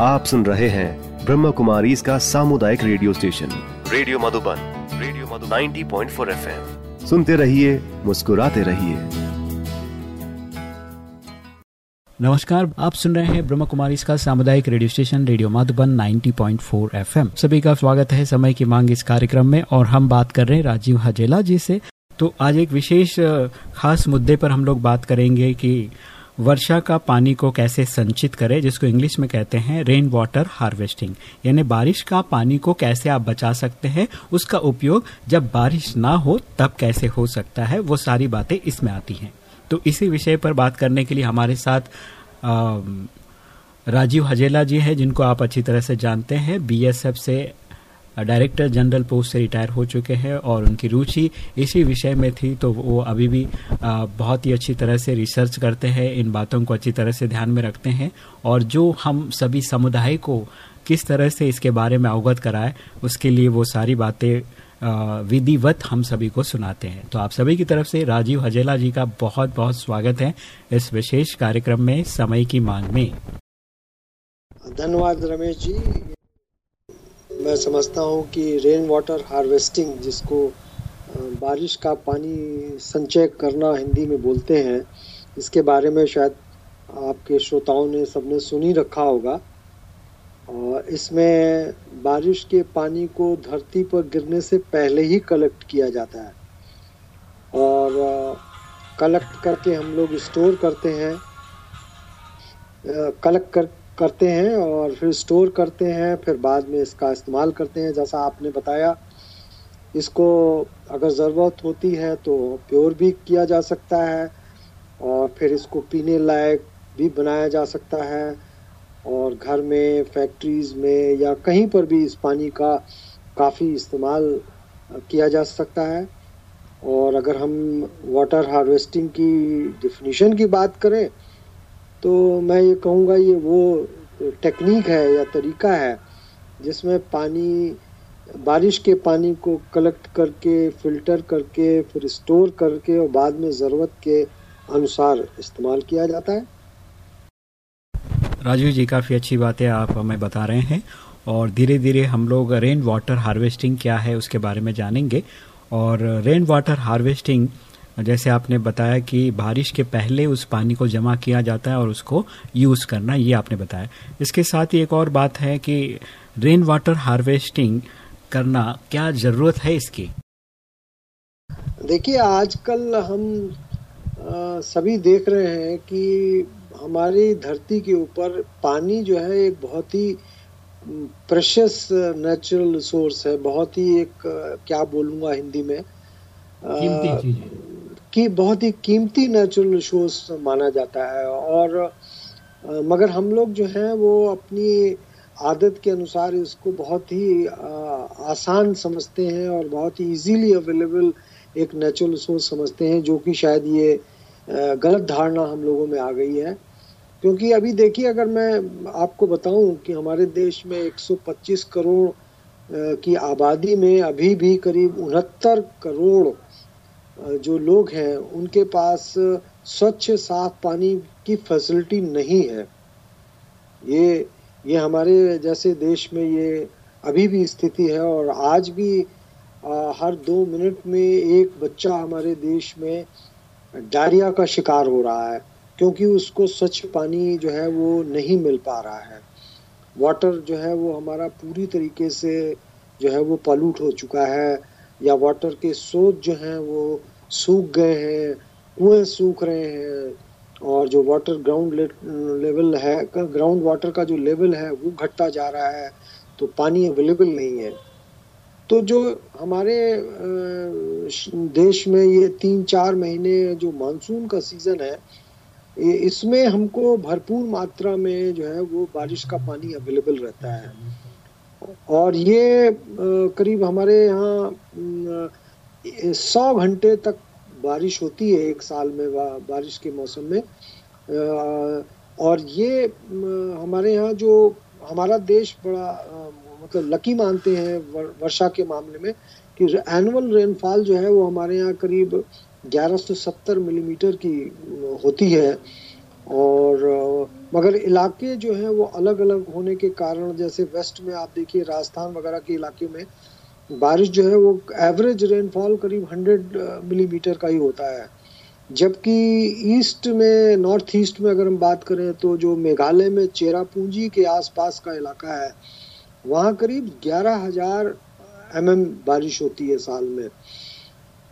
आप सुन रहे हैं ब्रह्म कुमारी इसका सामुदायिक radio station. Radio Madhuban radio Madhu 90.4 point सुनते रहिए मुस्कुराते रहिए। नमस्कार आप सुन रहे हैं ब्रह्म कुमारी इसका सामुदायिक radio station radio Madhuban 90.4 FM. सभी का स्वागत है समय की मांग इस कार्यक्रम में और हम बात कर रहे हैं राजीव हजेला जी से। तो आज एक विशेष खास मुद्दे पर हम लोग बात करेंगे कि वर्षा का पानी को कैसे संचित करें जिसको इंग्लिश में कहते हैं रेन वाटर हार्वेस्टिंग यानी बारिश का पानी को कैसे आप बचा सकते हैं उसका उपयोग जब बारिश ना हो तब कैसे हो सकता है वो सारी बातें इसमें आती हैं। तो इसी विषय पर बात करने के लिए हमारे साथ आ, राजीव हजेला जी हैं जिनको आप अच्छी तरह से जानते हैं बीएसएफ से डायरेक्टर जनरल पोस्ट से रिटायर हो चुके हैं और उनकी रुचि इसी विषय में थी तो वो अभी भी बहुत ही अच्छी तरह से रिसर्च करते हैं, इन बातों को अच्छी तरह से ध्यान में रखते हैं और जो हम सभी समुदाय को किस तरह से इसके बारे में अवगत कराए, उसके लिए वो सारी बातें विधिवत हम सभी को सुनाते हैं। तो आप सभी की तरफ़ से राजीव हजेला जी का बहुत बहुत स्वागत है इस विशेष कार्यक्रम में समय की मांग में। धन्यवाद रमेश जी। मैं समझता हूँ कि रेन वाटर हार्वेस्टिंग जिसको बारिश का पानी संचय करना हिंदी में बोलते हैं, इसके बारे में शायद आपके श्रोताओं ने सबने सुनी रखा होगा। और इसमें बारिश के पानी को धरती पर गिरने से पहले ही कलेक्ट किया जाता है। और कलेक्ट करके हम लोग स्टोर करते हैं। कलेक्ट कर करते हैं और फिर स्टोर करते हैं, फिर बाद में इसका इस्तेमाल करते हैं, जैसा आपने बताया। इसको अगर ज़रूरत होती है तो प्योर भी किया जा सकता है और फिर इसको पीने लायक भी बनाया जा सकता है और घर में फैक्ट्रीज़ में या कहीं पर भी इस पानी का काफ़ी इस्तेमाल किया जा सकता है। और अगर हम वाटर हार्वेस्टिंग की डिफिनीशन की बात करें तो मैं ये कहूँगा, ये वो टेक्निक है या तरीका है, जिसमें पानी, बारिश के पानी को कलेक्ट करके फ़िल्टर करके, फिर स्टोर करके और बाद में ज़रूरत के अनुसार इस्तेमाल किया जाता है। राजू जी, काफ़ी अच्छी बातें आप हमें बता रहे हैं और धीरे धीरे हम लोग रेन वाटर हार्वेस्टिंग क्या है उसके बारे में जानेंगे और रेन वाटर हार्वेस्टिंग जैसे आपने बताया कि बारिश के पहले उस पानी को जमा किया जाता है और उसको यूज़ करना ये आपने बताया। इसके साथ ही एक और बात है कि रेन वाटर हार्वेस्टिंग करना क्या ज़रूरत है इसकी? देखिए आजकल हम आ, सभी देख रहे हैं कि हमारी धरती के ऊपर पानी जो है एक बहुत ही प्रेशियस नेचुरल सोर्स है। बहुत ही एक क्या बोलूँगा हिंदी में? कीमती चीज़ कि बहुत ही कीमती नेचुरल रिसोर्स माना जाता है और मगर हम लोग जो हैं वो अपनी आदत के अनुसार इसको बहुत ही आसान समझते हैं और बहुत ही इजीली अवेलेबल एक नेचुरल रिसोर्स समझते हैं जो कि शायद ये गलत धारणा हम लोगों में आ गई है। क्योंकि अभी देखिए अगर मैं आपको बताऊँ कि हमारे देश में 125 करोड़ की आबादी में अभी भी करीब उनहत्तर करोड़ जो लोग हैं उनके पास स्वच्छ साफ़ पानी की फैसिलिटी नहीं है। ये ये हमारे जैसे देश में ये अभी भी स्थिति है और आज भी आ, हर दो मिनट में एक बच्चा हमारे देश में डायरिया का शिकार हो रहा है क्योंकि उसको स्वच्छ पानी जो है वो नहीं मिल पा रहा है। वाटर जो है वो हमारा पूरी तरीके से जो है वो पॉल्यूट हो चुका है। या वाटर के स्रोत जो हैं वो सूख गए हैं, कुएँ सूख रहे हैं, और जो वाटर ग्राउंड लेवल है ग्राउंड वाटर का जो लेवल है वो घटता जा रहा है तो पानी अवेलेबल नहीं है। तो जो हमारे देश में ये तीन चार महीने जो मानसून का सीज़न है इसमें हमको भरपूर मात्रा में जो है वो बारिश का पानी अवेलेबल रहता है। और ये करीब हमारे यहाँ सौ घंटे तक बारिश होती है एक साल में बारिश के मौसम में। और ये हमारे यहाँ जो हमारा देश बड़ा मतलब लकी मानते हैं वर्षा के मामले में कि एनुअल रेनफॉल जो है वो हमारे यहाँ करीब 1170 मिलीमीटर की होती है। और मगर इलाके जो हैं वो अलग अलग होने के कारण, जैसे वेस्ट में आप देखिए, राजस्थान वगैरह के इलाके में बारिश जो है वो एवरेज रेनफॉल करीब 100 मिलीमीटर का ही होता है। जबकि ईस्ट में, नॉर्थ ईस्ट में अगर हम बात करें तो जो मेघालय में चेरापूंजी के आसपास का इलाका है, वहाँ करीब ग्यारह हज़ार एम बारिश होती है साल में।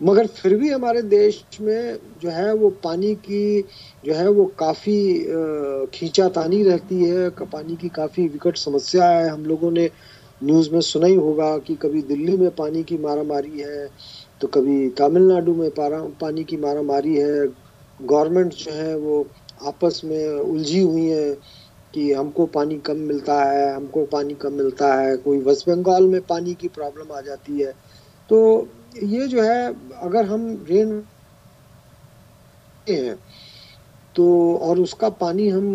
मगर फिर भी हमारे देश में जो है वो पानी की, जो है वो काफ़ी खींचातानी रहती है। पानी की काफ़ी विकट समस्या है। हम लोगों ने न्यूज़ में सुना ही होगा कि कभी दिल्ली में पानी की मारा मारी है तो कभी तमिलनाडु में पारा, पानी की मारा मारी है। गवर्नमेंट जो है वो आपस में उलझी हुई है कि हमको पानी कम मिलता है, हमको पानी कम मिलता है। कोई वेस्ट बंगाल में पानी की प्रॉब्लम आ जाती है। तो ये जो है, अगर हम रेन हैं तो और उसका पानी हम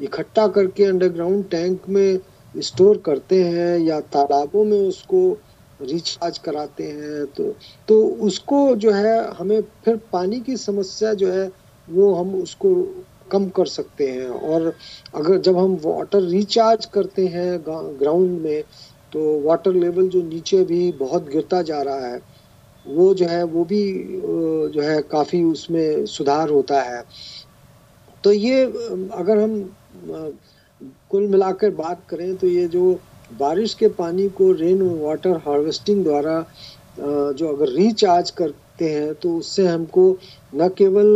इकट्ठा करके अंडरग्राउंड टैंक में स्टोर करते हैं या तालाबों में उसको रिचार्ज कराते हैं तो तो उसको जो है हमें फिर पानी की समस्या जो है, वो हम उसको कम कर सकते हैं। और अगर जब हम वाटर रिचार्ज करते हैं ग्राउंड में तो वाटर लेवल जो नीचे भी बहुत गिरता जा रहा है। वो जो है, वो भी जो है काफ़ी उसमें सुधार होता है। तो ये, अगर हम कुल मिलाकर बात करें तो ये जो बारिश के पानी को रेन वाटर हार्वेस्टिंग द्वारा जो अगर रिचार्ज करते हैं तो उससे हमको न केवल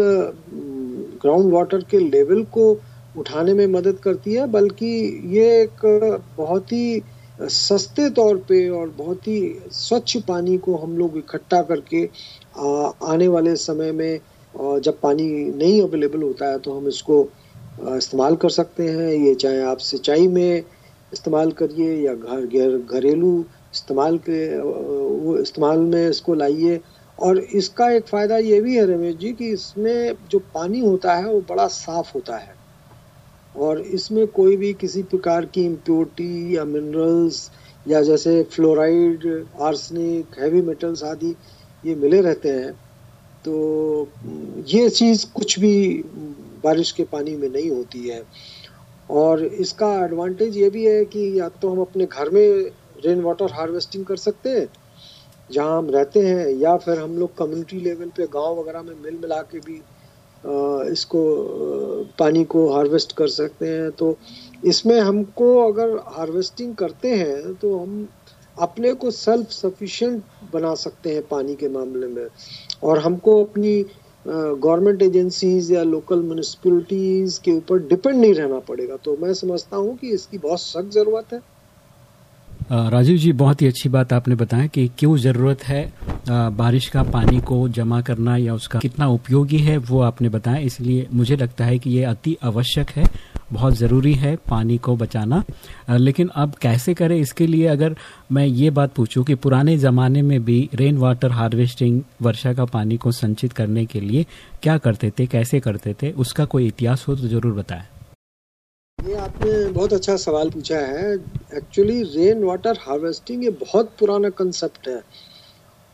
ग्राउंड वाटर के लेवल को उठाने में मदद करती है, बल्कि ये एक बहुत ही सस्ते तौर पे और बहुत ही स्वच्छ पानी को हम लोग इकट्ठा करके आने वाले समय में जब पानी नहीं अवेलेबल होता है तो हम इसको इस्तेमाल कर सकते हैं। ये चाहे आप सिंचाई में इस्तेमाल करिए या घर घर, घरेलू इस्तेमाल के वो इस्तेमाल में इसको लाइए। और इसका एक फ़ायदा ये भी है रमेश जी कि इसमें जो पानी होता है, वो बड़ा साफ़ होता है। और इसमें कोई भी किसी प्रकार की इम्प्योरिटी या मिनरल्स या जैसे फ्लोराइड आर्सनिक हैवी मेटल्स आदि ये मिले रहते हैं तो ये चीज़ कुछ भी बारिश के पानी में नहीं होती है। और इसका एडवांटेज ये भी है कि या तो हम अपने घर में रेन वाटर हार्वेस्टिंग कर सकते हैं, जहाँ हम रहते हैं, या फिर हम लोग कम्युनिटी लेवल पे गाँव वगैरह में मिल मिला के भी इसको पानी को हार्वेस्ट कर सकते हैं। तो इसमें हमको अगर हार्वेस्टिंग करते हैं तो हम अपने को सेल्फ सफिशिएंट बना सकते हैं पानी के मामले में। और हमको अपनी गवर्नमेंट एजेंसीज या लोकल म्यूनिसपैलिटीज के ऊपर डिपेंड नहीं रहना पड़ेगा। तो मैं समझता हूँ कि इसकी बहुत सख्त ज़रूरत है। राजीव जी, बहुत ही अच्छी बात आपने बताया कि क्यों ज़रूरत है बारिश का पानी को जमा करना या उसका कितना उपयोगी है, वो आपने बताया। इसलिए मुझे लगता है कि ये अति आवश्यक है, बहुत ज़रूरी है पानी को बचाना। लेकिन अब कैसे करें? इसके लिए अगर मैं ये बात पूछूँ कि पुराने ज़माने में भी रेन वाटर हार्वेस्टिंग वर्षा का पानी को संचित करने के लिए क्या करते थे, कैसे करते थे, उसका कोई इतिहास हो तो ज़रूर बताएँ। ये आपने बहुत अच्छा सवाल पूछा है। एक्चुअली रेन वाटर हार्वेस्टिंग ये बहुत पुराना कंसेप्ट है।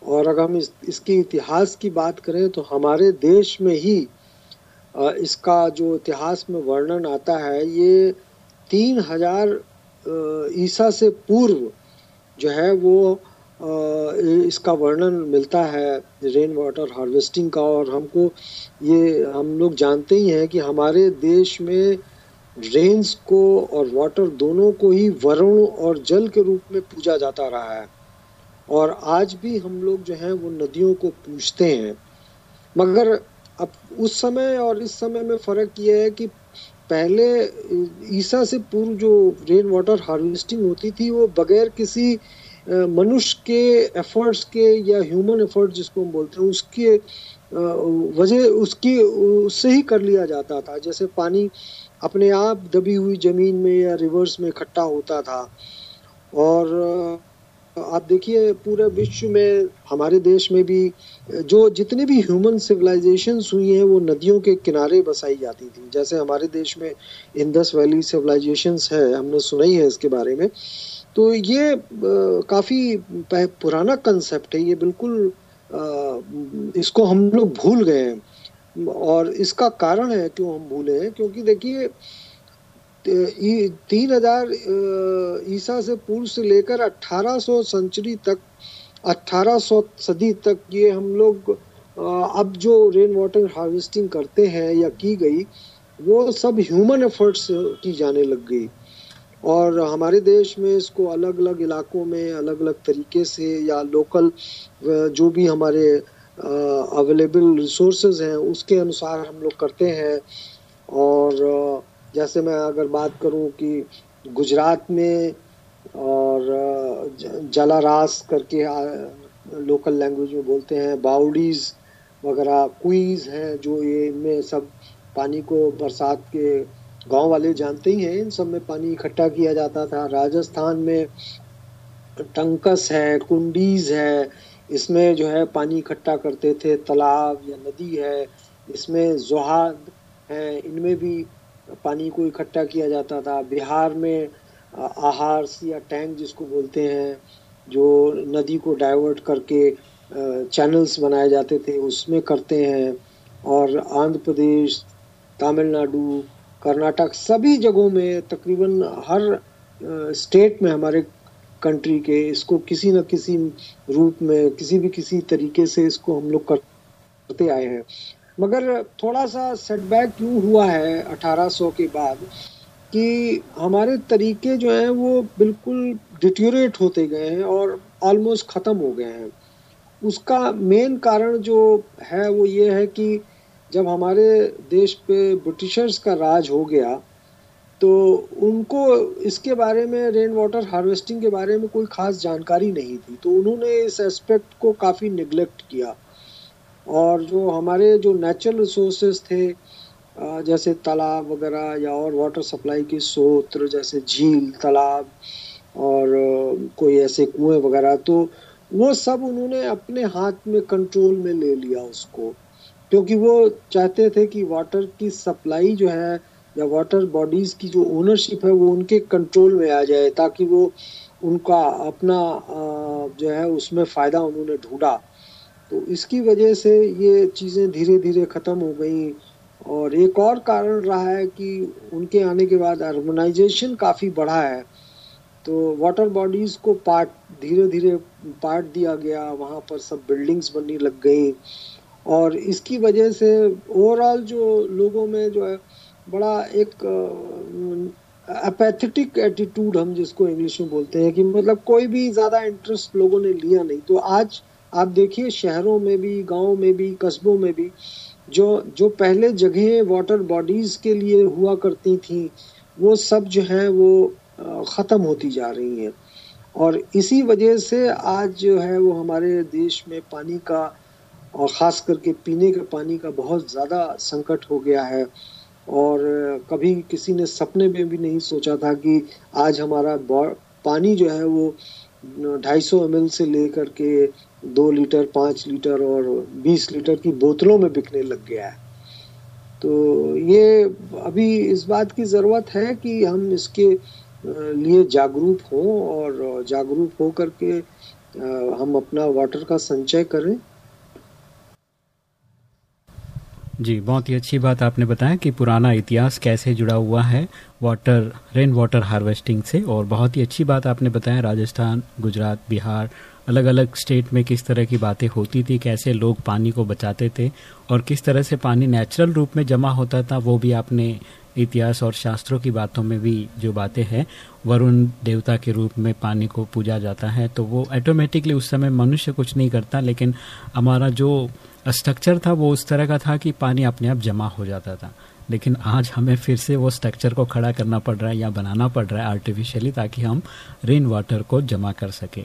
और अगर हम इस, इसके इतिहास की बात करें तो हमारे देश में ही इसका जो इतिहास में वर्णन आता है ये तीन हज़ार ईसा से पूर्व जो है वो इसका वर्णन मिलता है रेन वाटर हार्वेस्टिंग का। और हमको ये हम लोग जानते ही हैं कि हमारे देश में रेंस को और वाटर दोनों को ही वरुण और जल के रूप में पूजा जाता रहा है। और आज भी हम लोग जो हैं, वो नदियों को पूजते हैं। मगर अब उस समय और इस समय में फ़र्क ये है कि पहले ईसा से पूर्व जो रेन वाटर हार्वेस्टिंग होती थी, वो बगैर किसी मनुष्य के एफर्ट्स के या ह्यूमन एफर्ट जिसको हम बोलते हैं, उसके वजह, उसकी, उससे ही कर लिया जाता था। जैसे पानी अपने आप दबी हुई ज़मीन में या रिवर्स में इकट्ठा होता था। और आप देखिए पूरे विश्व में, हमारे देश में भी, जो जितने भी ह्यूमन सिविलाइजेशन हुई हैं, वो नदियों के किनारे बसाई जाती थी। जैसे हमारे देश में इंदस वैली सिविलाइजेशन है, हमने सुना ही है इसके बारे में। तो ये काफ़ी पुराना कंसेप्ट है। ये बिल्कुल इसको हम लोग भूल गए हैं। और इसका कारण है क्यों हम भूले हैं? क्योंकि देखिए तीन हज़ार ईसा से पूर्व से लेकर 1800 सेंचुरी तक 1800 सदी तक ये हम लोग अब जो रेन वाटर हार्वेस्टिंग करते हैं या की गई, वो सब ह्यूमन एफर्ट्स की जाने लग गई। और हमारे देश में इसको अलग अलग इलाकों में अलग अलग तरीके से या लोकल जो भी हमारे अवेलेबल रिसोर्सेज हैं, उसके अनुसार हम लोग करते हैं। और जैसे मैं अगर बात करूँ कि गुजरात में और जलारास करके लोकल लैंग्वेज में बोलते हैं, बाउडीज वगैरह, क्वीज हैं, जो ये इनमें सब पानी को बरसात के गाँव वाले जानते ही हैं। इन सब में पानी इकट्ठा किया जाता था। राजस्थान में टंकस है, कुंडीज है इसमें जो है पानी इकट्ठा करते थे, तालाब या नदी है, इसमें जोहाद है, इनमें भी पानी को इकट्ठा किया जाता था। बिहार में आहार या टैंक जिसको बोलते हैं, जो नदी को डाइवर्ट करके चैनल्स बनाए जाते थे, उसमें करते हैं। और आंध्र प्रदेश, तमिलनाडु, कर्नाटक सभी जगहों में तकरीबन हर स्टेट में हमारे कंट्री के, इसको किसी न किसी रूप में, किसी भी किसी तरीके से इसको हम लोग करते आए हैं। मगर थोड़ा सा सेटबैक क्यों हुआ है 1800 के बाद कि हमारे तरीके जो हैं वो बिल्कुल डिट्यूरेट होते गए हैं और ऑलमोस्ट ख़त्म हो गए हैं। उसका मेन कारण जो है वो ये है कि जब हमारे देश पे ब्रिटिशर्स का राज हो गया तो उनको इसके बारे में रेन वाटर हार्वेस्टिंग के बारे में कोई ख़ास जानकारी नहीं थी। तो उन्होंने इस एस्पेक्ट को काफ़ी निगलेक्ट किया। और जो हमारे जो नेचुरल रिसोर्सेज थे जैसे तालाब वगैरह या और वाटर सप्लाई के स्रोत, जैसे झील, तालाब और कोई ऐसे कुएँ वगैरह तो वो सब उन्होंने अपने हाथ में कंट्रोल में ले लिया उसको। क्योंकि वो चाहते थे कि वाटर की सप्लाई जो है या वाटर बॉडीज की जो ओनरशिप है, वो उनके कंट्रोल में आ जाए, ताकि वो उनका अपना जो है, उसमें फ़ायदा उन्होंने ढूंढा। तो इसकी वजह से ये चीज़ें धीरे धीरे ख़त्म हो गई। और एक और कारण रहा है कि उनके आने के बाद अर्बनाइजेशन काफ़ी बढ़ा है। तो वाटर बॉडीज़ को पार्ट धीरे धीरे पार्ट दिया गया, वहाँ पर सब बिल्डिंग्स बनने लग गई। और इसकी वजह से ओवरऑल जो लोगों में जो है बड़ा एक अपैथेटिक एटीट्यूड हम जिसको इंग्लिश में बोलते हैं कि मतलब कोई भी ज़्यादा इंटरेस्ट लोगों ने लिया नहीं। तो आज आप देखिए शहरों में भी, गाँव में भी, कस्बों में भी, जो जो पहले जगह वाटर बॉडीज के लिए हुआ करती थी, वो सब जो है वो ख़त्म होती जा रही हैं। और इसी वजह से आज जो है वो हमारे देश में पानी का, और ख़ास करके पीने के पानी का बहुत ज़्यादा संकट हो गया है। और कभी किसी ने सपने में भी नहीं सोचा था कि आज हमारा पानी जो है वो ढाई सौ एम से लेकर के दो लीटर, पाँच लीटर और बीस लीटर की बोतलों में बिकने लग गया है। तो ये अभी इस बात की ज़रूरत है कि हम इसके लिए जागरूक हों और जागरूक हो करके हम अपना वाटर का संचय करें। जी, बहुत ही अच्छी बात आपने बताया कि पुराना इतिहास कैसे जुड़ा हुआ है वाटर रेन वाटर हार्वेस्टिंग से और बहुत ही अच्छी बात आपने बताया राजस्थान, गुजरात, बिहार अलग अलग स्टेट में किस तरह की बातें होती थी, कैसे लोग पानी को बचाते थे और किस तरह से पानी नेचुरल रूप में जमा होता था, वो भी आपने इतिहास और शास्त्रों की बातों में भी जो बातें हैं, वरुण देवता के रूप में पानी को पूजा जाता है तो वो ऑटोमेटिकली उस समय मनुष्य कुछ नहीं करता, लेकिन हमारा जो स्ट्रक्चर था, वो उस तरह का था कि पानी अपने आप जमा हो जाता था। लेकिन आज हमें फिर से वो स्ट्रक्चर को खड़ा करना पड़ रहा है या बनाना पड़ रहा है आर्टिफिशियली ताकि हम रेन वाटर को जमा कर सकें।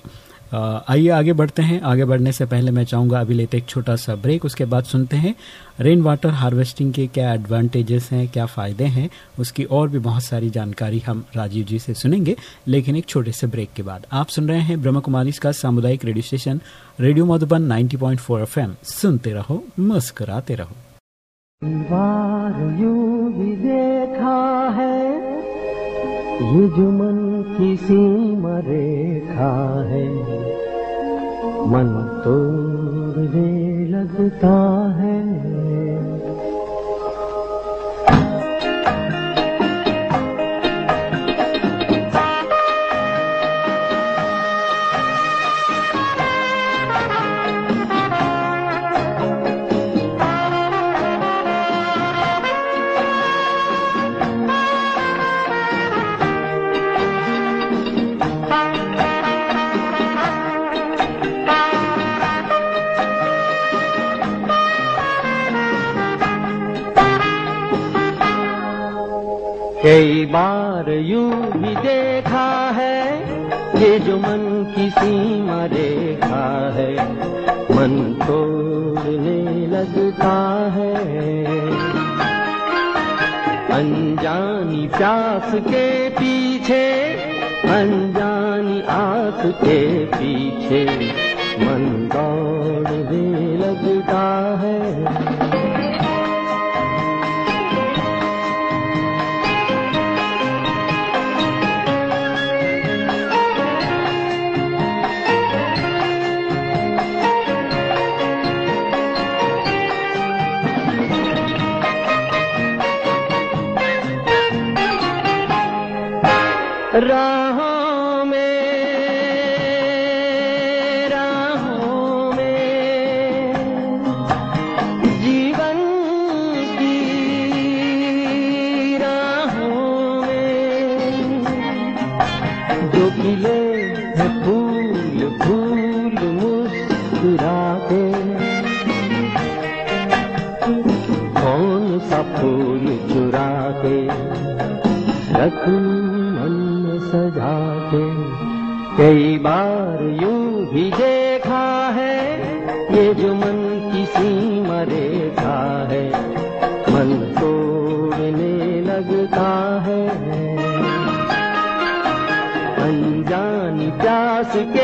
आइए आगे बढ़ते हैं। आगे बढ़ने से पहले मैं चाहूँगा अभी लेते एक छोटा सा ब्रेक, उसके बाद सुनते हैं। रेन वाटर हार्वेस्टिंग के क्या एडवांटेजेस हैं, क्या फ़ायदे हैं, उसकी और भी बहुत सारी जानकारी हम राजीव जी से सुनेंगे, लेकिन एक छोटे से ब्रेक के बाद। आप सुन रहे हैं ब्रह्म कुमारी का सामुदायिक radio station, radio Madhuban 90.4 FM. सुनते रहो, मुस्कुराते रहो। देखा है जुमन किमरे है। मन तूरे लगता है। कई बार यूं भी देखा है ये जो मन की सीमा रेखा है मन तोड़ने लगता है। अनजानी प्यास के पीछे अनजानी आस के पीछे मन दौड़ने लगता प्यास के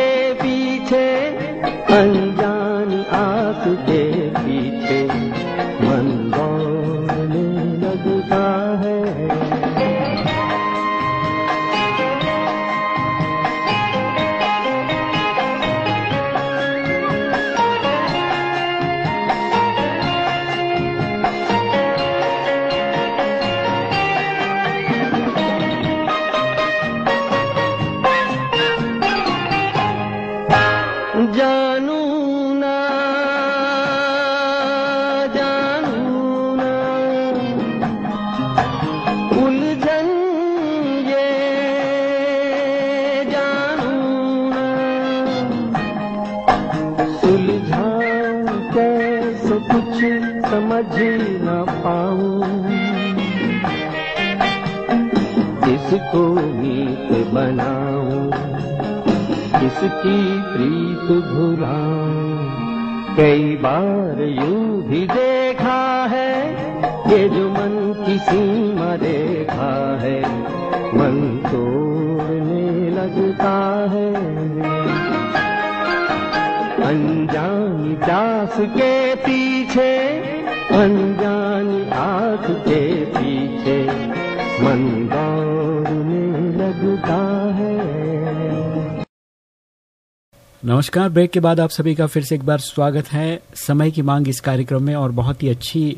नमस्कार। ब्रेक के बाद आप सभी का फिर से एक बार स्वागत है। समय की मांग इस कार्यक्रम में और बहुत ही अच्छी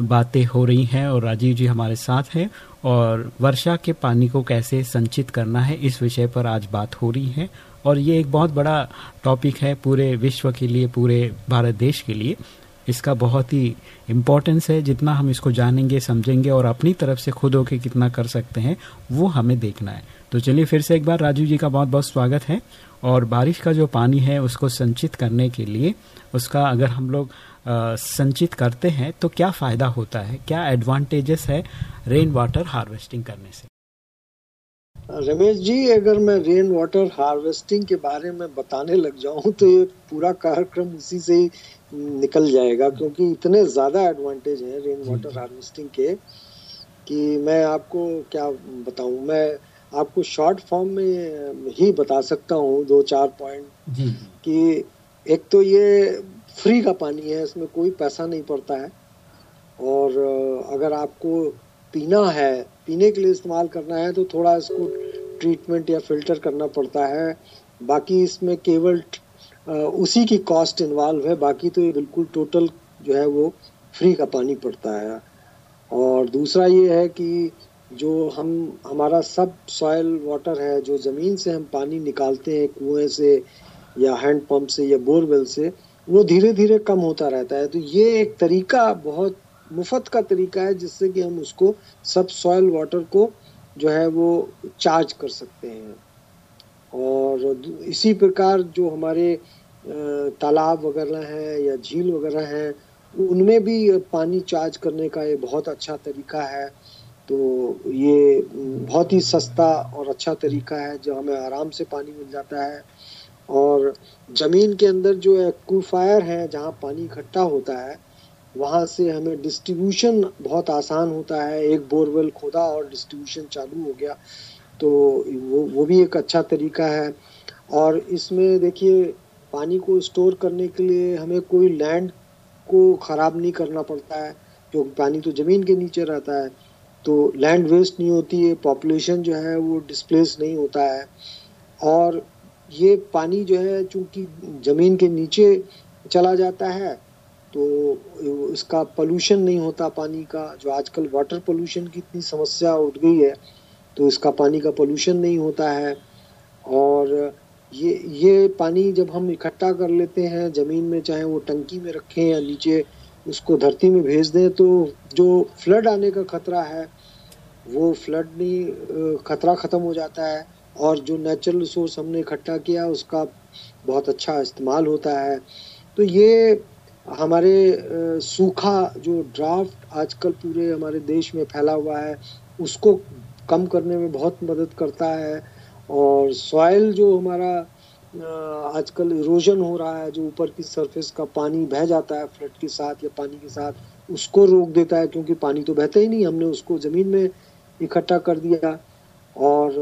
बातें हो रही हैं और राजीव जी हमारे साथ हैं और वर्षा के पानी को कैसे संचित करना है इस विषय पर आज बात हो रही है और ये एक बहुत बड़ा टॉपिक है पूरे विश्व के लिए, पूरे भारत देश के लिए। इसका बहुत ही इम्पोर्टेंस है। जितना हम इसको जानेंगे, समझेंगे और अपनी तरफ़ से खुद होके कितना कर सकते हैं, वो हमें देखना है। तो चलिए फिर से एक बार राजू जी का बहुत बहुत स्वागत है। और बारिश का जो पानी है उसको संचित करने के लिए उसका अगर हम लोग अ, संचित करते हैं तो क्या फ़ायदा होता है? क्या एडवांटेजेस है रेन वाटर हार्वेस्टिंग करने से? रमेश जी अगर मैं रेन वाटर हार्वेस्टिंग के बारे में बताने लग जाऊँ तो ये पूरा कार्यक्रम उसी से ही निकल जाएगा क्योंकि इतने ज़्यादा एडवांटेज हैं रेन वाटर हार्वेस्टिंग के कि मैं आपको क्या बताऊँ? मैं आपको शॉर्ट फॉर्म में ही बता सकता हूँ दो चार पॉइंट कि एक तो ये फ्री का पानी है इसमें कोई पैसा नहीं पड़ता है। और अगर आपको पीना है पीने के लिए इस्तेमाल करना है तो थोड़ा इसको ट्रीटमेंट या फ़िल्टर करना पड़ता है। बाकी इसमें केवल उसी की कॉस्ट इन्वॉल्व है बाकी तो ये बिल्कुल टोटल जो है वो फ्री का पानी पड़ता है। और दूसरा ये है कि जो हम, हमारा सब सॉयल वाटर है, जो ज़मीन से हम पानी निकालते हैं कुएँ से या हैंड पंप से या बोरवेल से, वो धीरे धीरे कम होता रहता है। तो ये एक तरीका, बहुत मुफ़्त का तरीका है, जिससे कि हम उसको सब सॉयल वाटर को जो है वो चार्ज कर सकते हैं। और इसी प्रकार जो हमारे तालाब वगैरह हैं या झील वगैरह हैं, उनमें भी पानी चार्ज करने का ये बहुत अच्छा तरीका है। तो ये बहुत ही सस्ता और अच्छा तरीका है, जो हमें आराम से पानी मिल जाता है। और ज़मीन के अंदर जो एक्वाफायर है, जहाँ पानी इकट्ठा होता है, वहाँ से हमें डिस्ट्रीब्यूशन बहुत आसान होता है। एक बोरवेल खोदा और डिस्ट्रीब्यूशन चालू हो गया तो वो वो भी एक अच्छा तरीका है। और इसमें देखिए, पानी को स्टोर करने के लिए हमें कोई लैंड को ख़राब नहीं करना पड़ता है, क्योंकि पानी तो ज़मीन के नीचे रहता है। तो लैंड वेस्ट नहीं होती है पॉपुलेशन जो है वो डिस्प्लेस नहीं होता है। और ये पानी जो है, चूँकि ज़मीन के नीचे चला जाता है तो इसका पोल्यूशन नहीं होता पानी का। जो आजकल वाटर पोल्यूशन की इतनी समस्या उठ गई है तो इसका पानी का पोल्यूशन नहीं होता है। और ये ये पानी जब हम इकट्ठा कर लेते हैं, ज़मीन में चाहे वो टंकी में रखें या नीचे उसको धरती में भेज दें तो जो फ्लड आने का खतरा है, वो फ्लड नहीं खतरा ख़त्म हो जाता है। और जो नेचुरल रिसोर्स हमने इकट्ठा किया, उसका बहुत अच्छा इस्तेमाल होता है। तो ये हमारे सूखा जो ड्राफ्ट आजकल पूरे हमारे देश में फैला हुआ है, उसको कम करने में बहुत मदद करता है। और सॉइल जो हमारा आजकल इरोजन हो रहा है, जो ऊपर की सरफेस का पानी बह जाता है फ्लड के साथ या पानी के साथ, उसको रोक देता है, क्योंकि पानी तो बहता ही नहीं, हमने उसको ज़मीन में इकट्ठा कर दिया। और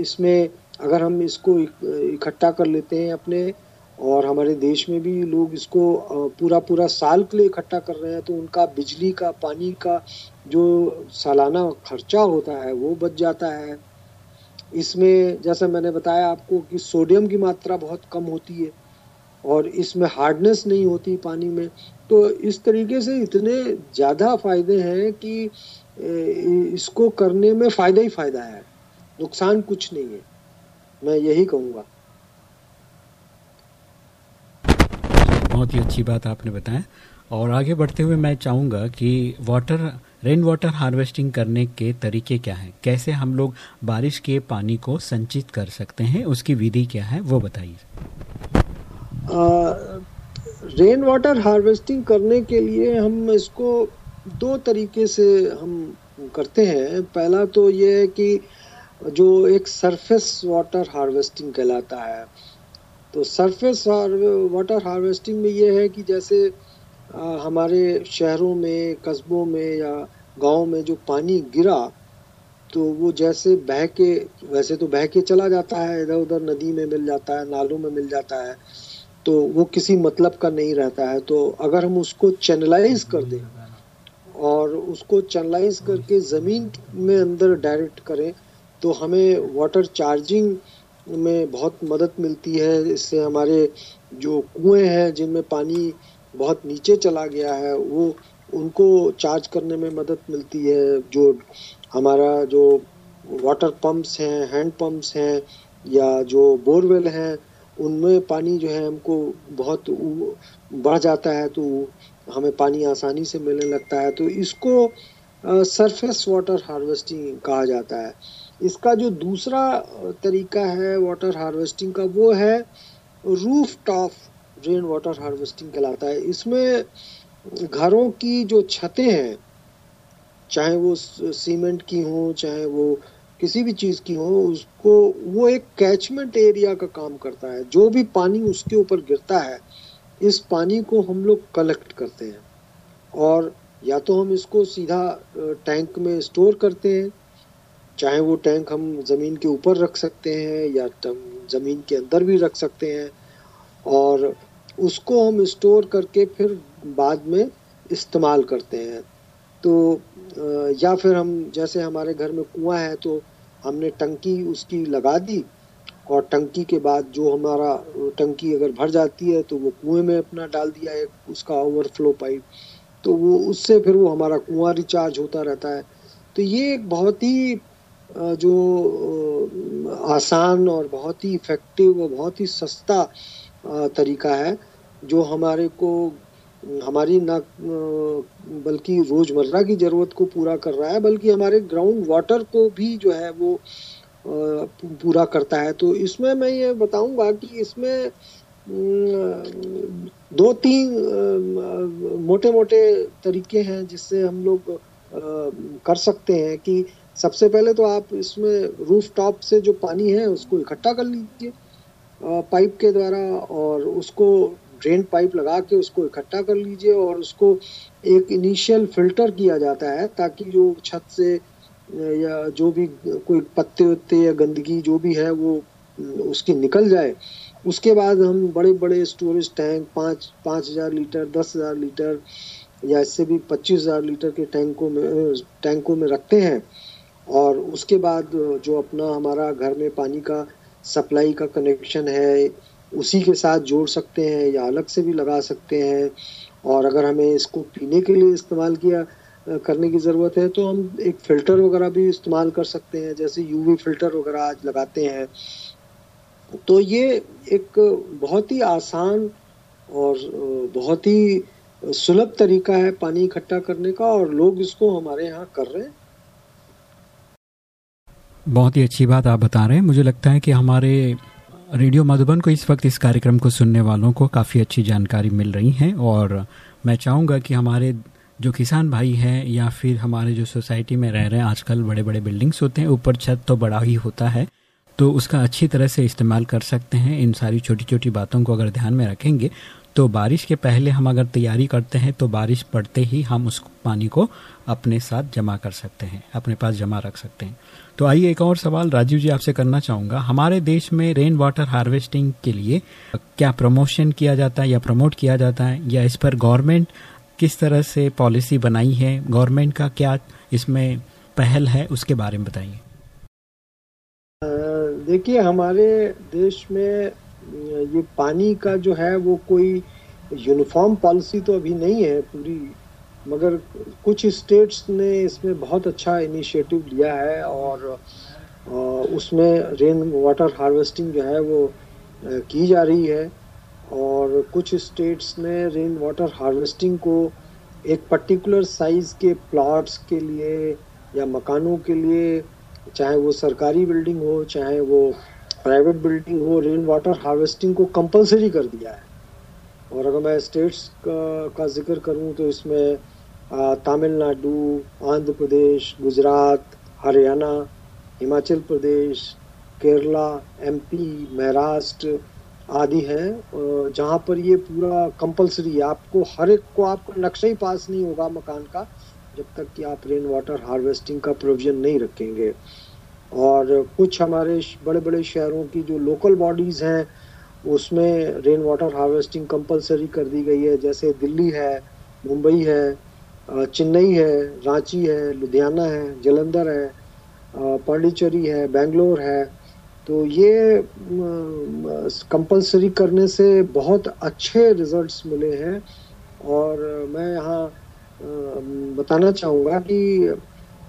इसमें अगर हम इसको इकट्ठा कर लेते हैं अपने, और हमारे देश में भी लोग इसको पूरा पूरा साल के लिए इकट्ठा कर रहे हैं तो उनका बिजली का, पानी का जो सालाना खर्चा होता है, वो बच जाता है। इसमें जैसा मैंने बताया आपको कि सोडियम की मात्रा बहुत कम होती है और इसमें हार्डनेस नहीं होती पानी में तो इस तरीके से इतने ज़्यादा फ़ायदे हैं कि इसको करने में फ़ायदा ही फ़ायदा है। नुकसान कुछ नहीं है। मैं यही कहूँगा। बहुत ही अच्छी बात आपने बताया। और आगे बढ़ते हुए मैं चाहूँगा कि वाटर रेन वाटर हार्वेस्टिंग करने के तरीके क्या हैं? कैसे हम लोग बारिश के पानी को संचित कर सकते हैं? उसकी विधि क्या है? वो बताइए। रेन वाटर हार्वेस्टिंग करने के लिए हम इसको दो तरीके से हम करते हैं। पहला तो ये है कि जो एक सरफेस वाटर हार्वेस्टिंग कहलाता है। तो सरफेस वाटर हार्वेस्टिंग में ये है कि जैसे हमारे शहरों में, कस्बों में या गाँव में जो पानी गिरा तो वो जैसे बह के, वैसे तो बह के चला जाता है इधर उधर नदी में मिल जाता है, नालों में मिल जाता है तो वो किसी मतलब का नहीं रहता है। तो अगर हम उसको चैनलाइज कर दें और उसको चैनलाइज करके ज़मीन में अंदर डायरेक्ट करें तो हमें वाटर चार्जिंग में बहुत मदद मिलती है। इससे हमारे जो कुएँ हैं, जिनमें पानी बहुत नीचे चला गया है, वो, उनको चार्ज करने में मदद मिलती है, जो हमारा जो वाटर पंप्स हैं हैंड पंप्स हैं, या जो बोरवेल हैं, उनमें पानी जो है हमको बहुत बढ़ जाता है तो हमें पानी आसानी से मिलने लगता है। तो इसको सरफेस वाटर हार्वेस्टिंग कहा जाता है। इसका जो दूसरा तरीका है वाटर हार्वेस्टिंग का, वो है roof top rain water harvesting कहलाता है। इसमें घरों की जो छतें हैं, चाहे वो सीमेंट की हो, चाहे वो किसी भी चीज़ की हो, उसको, वो एक कैचमेंट एरिया का काम करता है। जो भी पानी उसके ऊपर गिरता है, इस पानी को हम लोग कलेक्ट करते हैं। और या तो हम इसको सीधा टैंक में स्टोर करते हैं, चाहे वो टैंक हम ज़मीन के ऊपर रख सकते हैं या ज़मीन के अंदर भी रख सकते हैं। और उसको हम स्टोर करके फिर बाद में इस्तेमाल करते हैं। तो या फिर हम, जैसे हमारे घर में कुआँ है तो हमने टंकी उसकी लगा दी और टंकी के बाद जो हमारा टंकी अगर भर जाती है तो वो कुएँ में अपना डाल दिया है उसका ओवरफ्लो पाइप तो वो, उससे फिर वो हमारा कुआँ रिचार्ज होता रहता है। तो ये एक बहुत ही जो आसान और बहुत ही इफ़ेक्टिव और बहुत ही सस्ता तरीका है। जो हमारे को, हमारी ना, बल्कि रोज़मर्रा की ज़रूरत को पूरा कर रहा है, बल्कि हमारे ग्राउंड वाटर को भी जो है वो पूरा करता है। तो इसमें मैं ये बताऊँगा कि इसमें दो तीन मोटे मोटे तरीके हैं जिससे हम लोग कर सकते हैं कि सबसे पहले तो आप इसमें रूफ टॉप से जो पानी है उसको इकट्ठा कर लीजिए पाइप के द्वारा और उसको ड्रेन पाइप लगा के उसको इकट्ठा कर लीजिए और उसको एक इनिशियल फ़िल्टर किया जाता है ताकि जो छत से, या जो भी कोई पत्ते वत्ते या गंदगी जो भी है वो, उसकी निकल जाए। उसके बाद हम बड़े बड़े स्टोरेज टैंक पाँच पाँच हज़ार लीटर, दस हज़ार लीटर या इससे भी पच्चीस हज़ार लीटर के टैंकों में टैंकों में रखते हैं। और उसके बाद जो अपना हमारा घर में पानी का सप्लाई का कनेक्शन है उसी के साथ जोड़ सकते हैं या अलग से भी लगा सकते हैं। और अगर हमें इसको पीने के लिए इस्तेमाल किया करने की ज़रूरत है तो हम एक फ़िल्टर वगैरह भी इस्तेमाल कर सकते हैं, जैसे यूवी फ़िल्टर वगैरह आज लगाते हैं। तो ये एक बहुत ही आसान और बहुत ही सुलभ तरीका है पानी इकट्ठा करने का, और लोग इसको हमारे यहाँ कर रहे हैं। बहुत ही अच्छी बात आप बता रहे हैं। मुझे लगता है कि हमारे रेडियो मधुबन को इस वक्त इस कार्यक्रम को सुनने वालों को काफ़ी अच्छी जानकारी मिल रही है और मैं चाहूँगा कि हमारे जो किसान भाई हैं या फिर हमारे जो सोसाइटी में रह रहे हैं, आजकल बड़े बड़े बिल्डिंग्स होते हैं, ऊपर छत तो बड़ा ही होता है तो उसका अच्छी तरह से इस्तेमाल कर सकते हैं। इन सारी छोटी छोटी बातों को अगर ध्यान में रखेंगे तो बारिश के पहले हम अगर तैयारी करते हैं तो बारिश पड़ते ही हम उस पानी को अपने साथ जमा कर सकते हैं, अपने पास जमा रख सकते हैं। तो आइए एक और सवाल राजीव जी आपसे करना चाहूँगा। हमारे देश में रेन वाटर हार्वेस्टिंग के लिए क्या प्रमोशन किया जाता है या प्रमोट किया जाता है? या इस पर गवर्नमेंट किस तरह से पॉलिसी बनाई है? गवर्नमेंट का क्या इसमें पहल है? उसके बारे में बताइए। देखिए, हमारे देश में ये पानी का जो है वो कोई यूनिफॉर्म पॉलिसी तो अभी नहीं है, पूरी मगर कुछ स्टेट्स ने इसमें बहुत अच्छा इनिशिएटिव लिया है और उसमें रेन वाटर हार्वेस्टिंग जो है वो की जा रही है। और कुछ स्टेट्स ने रेन वाटर हार्वेस्टिंग को एक पर्टिकुलर साइज़ के प्लॉट्स के लिए या मकानों के लिए, चाहे वो सरकारी बिल्डिंग हो, चाहे वो प्राइवेट बिल्डिंग हो रेन वाटर हार्वेस्टिंग को कंपलसरी कर दिया है। और अगर मैं स्टेट्स का, का ज़िक्र करूँ तो इसमें तमिलनाडु आंध्र प्रदेश गुजरात हरियाणा हिमाचल प्रदेश केरला एमपी महाराष्ट्र आदि हैं जहाँ पर ये पूरा कंपलसरी है। आपको हर एक को आपको नक्शा ही पास नहीं होगा मकान का जब तक कि आप रेन वाटर हार्वेस्टिंग का प्रोविज़न नहीं रखेंगे। और कुछ हमारे बड़े बड़े शहरों की जो लोकल बॉडीज़ हैं उसमें रेन वाटर हार्वेस्टिंग कंपलसरी कर दी गई है। जैसे दिल्ली है, मुंबई है चेन्नई है, रांची है, लुधियाना है, जलंधर है पांडिचेरी है, बेंगलोर है। तो ये कंपलसरी करने से बहुत अच्छे रिजल्ट्स मिले हैं। और मैं यहाँ बताना चाहूँगा कि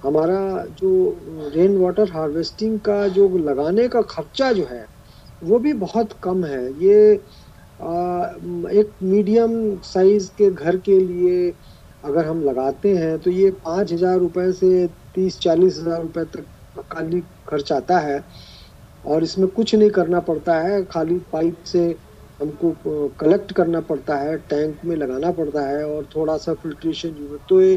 हमारा जो रेन वाटर हार्वेस्टिंग का जो लगाने का खर्चा जो है वो भी बहुत कम है। ये आ, एक मीडियम साइज़ के घर के लिए अगर हम लगाते हैं तो ये पाँच हज़ार रुपये से तीस चालीस हज़ार रुपये तक खाली खर्च आता है और इसमें कुछ नहीं करना पड़ता है। खाली पाइप से हमको कलेक्ट करना पड़ता है टैंक में लगाना पड़ता है और थोड़ा सा फिल्ट्रेशन तो ये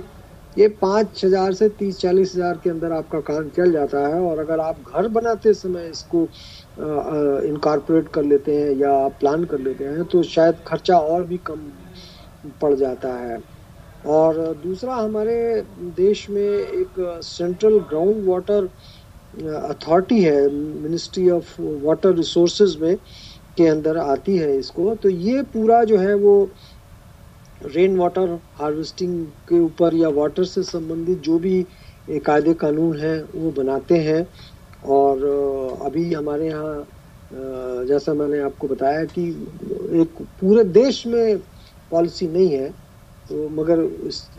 ये पाँच हज़ार से तीस, चालीस हज़ार के अंदर आपका काम चल जाता है और अगर आप घर बनाते समय इसको इनकारपोरेट कर लेते हैं या प्लान कर लेते हैं तो शायद खर्चा और भी कम पड़ जाता है। और दूसरा, हमारे देश में एक सेंट्रल ग्राउंड वाटर अथॉरिटी है मिनिस्ट्री ऑफ़ वाटर रिसोर्सेज में के अंदर आती है इसको। तो ये पूरा जो है वो रेन वाटर हार्वेस्टिंग के ऊपर या वाटर से संबंधित जो भी कायदे कानून हैं, वो बनाते हैं। और अभी हमारे यहाँ जैसा मैंने आपको बताया कि एक पूरे देश में पॉलिसी नहीं है तो मगर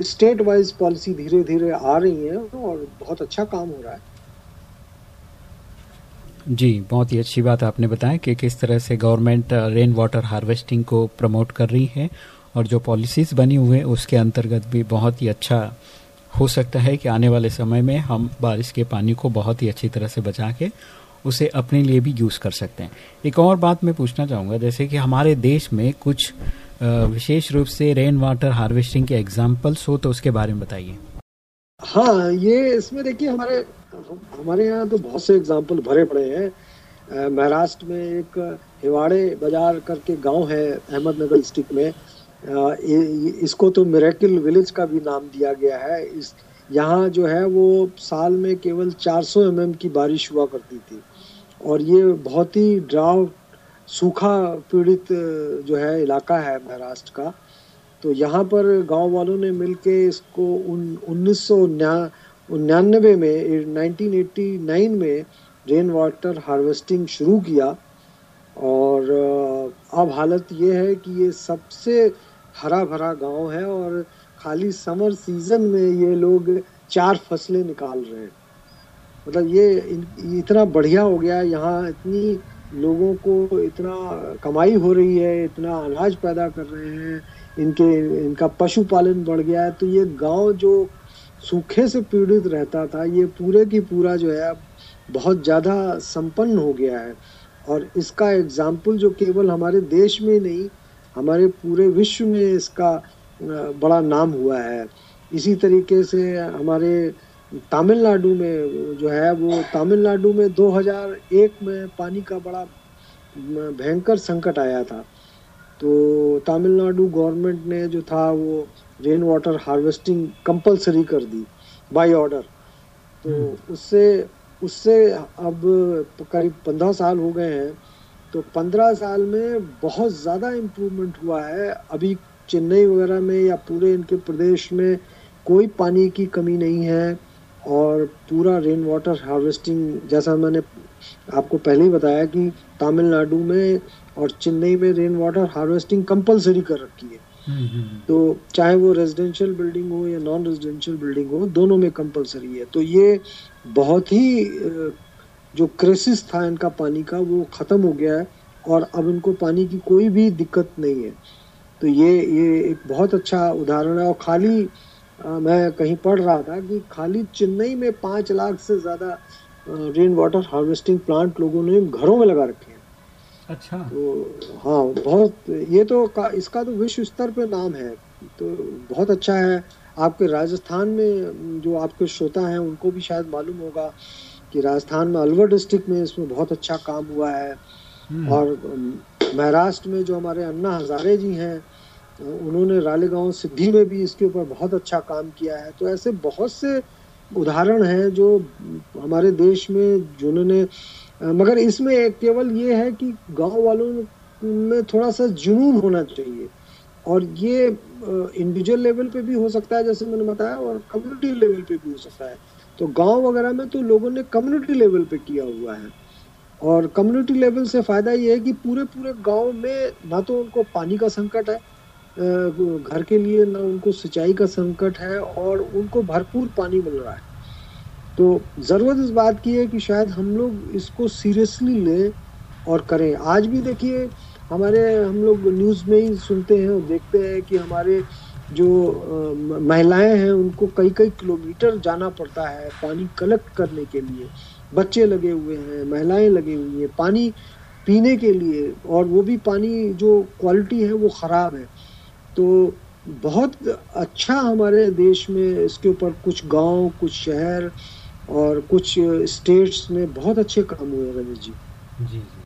स्टेट वाइज पॉलिसी धीरे धीरे आ रही है और बहुत अच्छा काम हो रहा है। जी, बहुत ही अच्छी बात आपने बताया कि किस तरह से गवर्नमेंट रेन वाटर हार्वेस्टिंग को प्रमोट कर रही है और जो पॉलिसीज़ बनी हुई है, उसके अंतर्गत भी बहुत ही अच्छा हो सकता है कि आने वाले समय में हम बारिश के पानी को बहुत ही अच्छी तरह से बचा के उसे अपने लिए भी यूज़ कर सकते हैं। एक और बात मैं पूछना चाहूँगा, जैसे कि हमारे देश में कुछ विशेष रूप से रेन वाटर हार्वेस्टिंग के एग्जाम्पल्स हो तो उसके बारे में बताइए। हाँ ये इसमें देखिए हमारे हमारे यहाँ तो बहुत से एग्ज़ाम्पल भरे पड़े हैं। महाराष्ट्र में एक हिवाड़े बाज़ार करके गाँव है, अहमदनगर डिस्ट्रिक्ट में। इसको तो मेरेकिल विलेज का भी नाम दिया गया है। इस, यहाँ जो है वो साल में केवल 400 एम की बारिश हुआ करती थी। और ये बहुत ही ड्राउट सूखा पीड़ित जो है इलाका है महाराष्ट्र का। तो यहाँ पर गाँव वालों ने मिलके इसको उन, उन्नीस सौ उन्यानबे में 1989 में रेन वाटर हार्वेस्टिंग शुरू किया। और अब हालत ये है कि ये सबसे हरा भरा गाँव है और खाली समर सीज़न में ये लोग चार फ़सलें निकाल रहे हैं। मतलब ये इतना बढ़िया हो गया यहाँ इतनी लोगों को इतना कमाई हो रही है, इतना अनाज पैदा कर रहे हैं, इनके, इनका पशुपालन बढ़ गया है तो ये गाँव जो सूखे से पीड़ित रहता था, ये पूरे की पूरा जो है बहुत ज़्यादा संपन्न हो गया है। और इसका एग्ज़ाम्पल जो केवल हमारे देश में नहीं हमारे पूरे विश्व में इसका बड़ा नाम हुआ है। इसी तरीके से हमारे तमिलनाडु में जो है वो तमिलनाडु में 2001 में पानी का बड़ा भयंकर संकट आया था। तो तमिलनाडु गवर्नमेंट ने जो था वो रेन वाटर हार्वेस्टिंग कंपलसरी कर दी बाय ऑर्डर तो हम्म। उससे उससे अब करीब पंद्रह साल हो गए हैं। तो पंद्रह साल में बहुत ज़्यादा इम्प्रूवमेंट हुआ है। अभी चेन्नई वगैरह में या पूरे इनके प्रदेश में कोई पानी की कमी नहीं है और पूरा रेन वाटर हार्वेस्टिंग जैसा मैंने आपको पहले ही बताया कि तमिलनाडु में और चेन्नई में रेन वाटर हार्वेस्टिंग कंपलसरी कर रखी है। हम्म, हम्म। तो चाहे वो रेजिडेंशियल बिल्डिंग हो या नॉन रेजिडेंशियल बिल्डिंग हो दोनों में कंपलसरी है। तो ये बहुत ही जो क्रेसिस था इनका पानी का वो ख़त्म हो गया है और अब इनको पानी की कोई भी दिक्कत नहीं है। तो ये ये एक बहुत अच्छा उदाहरण है और खाली आ, मैं कहीं पढ़ रहा था कि खाली चेन्नई में पाँच लाख से ज़्यादा रेन वाटर हार्वेस्टिंग प्लांट लोगों ने घरों में लगा रखे हैं। अच्छा। तो हाँ बहुत ये तो का, इसका तो विश्व स्तर पे नाम है। तो बहुत अच्छा है। आपके राजस्थान में जो आपके श्रोता हैं उनको भी शायद मालूम होगा। कि राजस्थान में अलवर डिस्ट्रिक्ट में इसमें बहुत अच्छा काम हुआ है। हम्म। और महाराष्ट्र में जो हमारे अन्ना हजारे जी हैं उन्होंने रालेगांव सिद्धि में भी इसके ऊपर बहुत अच्छा काम किया है। तो ऐसे बहुत से उदाहरण हैं जो हमारे देश में जिन्होंने मगर इसमें केवल ये है कि गाँव वालों में थोड़ा सा जुनून होना चाहिए। और ये इंडिविजुअल लेवल पे भी हो सकता है जैसे मैंने बताया और कम्युनिटी लेवल पे भी हो सकता है। तो गाँव वगैरह में तो लोगों ने कम्युनिटी लेवल पे किया हुआ है। और कम्युनिटी लेवल से फ़ायदा ये है कि पूरे पूरे गाँव में ना तो उनको पानी का संकट है घर के लिए ना उनको सिंचाई का संकट है और उनको भरपूर पानी मिल रहा है। तो ज़रूरत इस बात की है कि शायद हम लोग इसको सीरियसली लें और करें। आज भी देखिए, हमारे हम लोग न्यूज़ में ही सुनते हैं और देखते हैं कि हमारे जो महिलाएँ हैं, उनको कई कई किलोमीटर जाना पड़ता है पानी कलेक्ट करने के लिए। बच्चे लगे हुए हैं, महिलाएँ लगी हुई हैं, पानी पीने के लिए, और वो भी पानी जो क्वालिटी है वो ख़राब है। तो बहुत अच्छा हमारे देश में इसके ऊपर कुछ गाँव, कुछ शहर और कुछ स्टेट्स में बहुत अच्छे काम हुए रमेश जी। जी जी।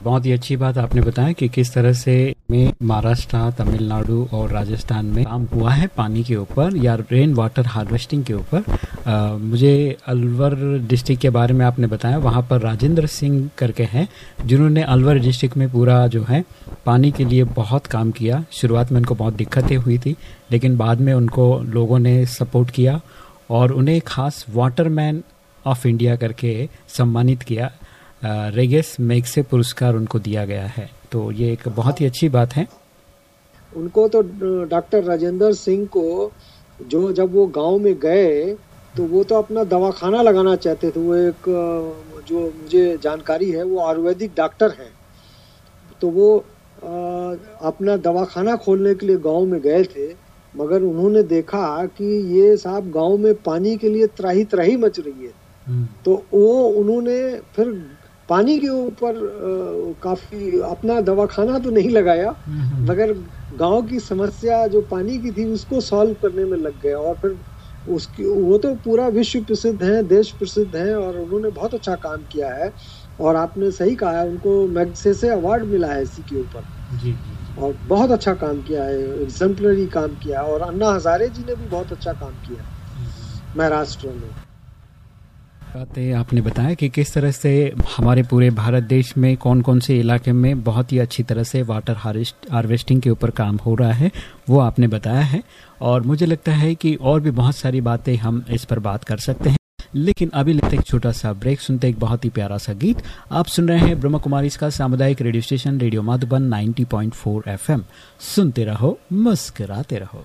बहुत ही अच्छी बात आपने बताया कि किस तरह से में महाराष्ट्र, तमिलनाडु और राजस्थान में काम हुआ है पानी के ऊपर या रेन वाटर हार्वेस्टिंग के ऊपर। मुझे अलवर डिस्ट्रिक्ट के बारे में आपने बताया, वहाँ पर राजेंद्र सिंह करके हैं, जिन्होंने अलवर डिस्ट्रिक्ट में पूरा जो है पानी के लिए बहुत काम किया। शुरुआत में उनको बहुत दिक्कतें हुई थी, लेकिन बाद में उनको लोगों ने सपोर्ट किया और उन्हें खास वाटरमैन ऑफ़ इंडिया करके सम्मानित किया। रेगेस से पुरस्कार उनको दिया गया है। तो ये एक बहुत ही अच्छी बात है। उनको तो डॉक्टर राजेंद्र सिंह को जो जब वो गाँव में गए तो वो तो अपना दवाखाना लगाना चाहते थे। वो एक जो मुझे जानकारी है वो आयुर्वेदिक डॉक्टर हैं। तो वो अपना दवाखाना खोलने के लिए गाँव में गए थे मगर उन्होंने देखा कि ये साहब गाँव में पानी के लिए त्राही त्राही मच रही है। हम्म। तो वो उन्होंने फिर पानी के ऊपर काफ़ी अपना दवाखाना तो नहीं लगाया। मगर गाँव की समस्या जो पानी की थी उसको सॉल्व करने में लग गया। और फिर उसकी वो तो पूरा विश्व प्रसिद्ध है देश प्रसिद्ध है और उन्होंने बहुत अच्छा काम किया है। और आपने सही कहा है उनको मैगसेसे अवार्ड मिला है इसी के ऊपर। जी और बहुत अच्छा काम किया है एग्जाम्पलरी काम किया है और अन्ना हजारे जी ने भी बहुत अच्छा काम किया है महाराष्ट्र में। बातें आपने बताया कि किस तरह से हमारे पूरे भारत देश में कौन कौन से इलाके में बहुत ही अच्छी तरह से वाटर हार्वेस्टिंग के ऊपर काम हो रहा है, वो आपने बताया है। और मुझे लगता है कि और भी बहुत सारी बातें हम इस पर बात कर सकते हैं। लेकिन अभी लेते एक छोटा सा ब्रेक, सुनते एक बहुत ही प्यारा सा गीत। आप सुन रहे हैं ब्रह्म कुमारी इसका सामुदायिक radio station, radio Madhuban 90.4 FM. सुनते रहो, मुस्कराते रहो।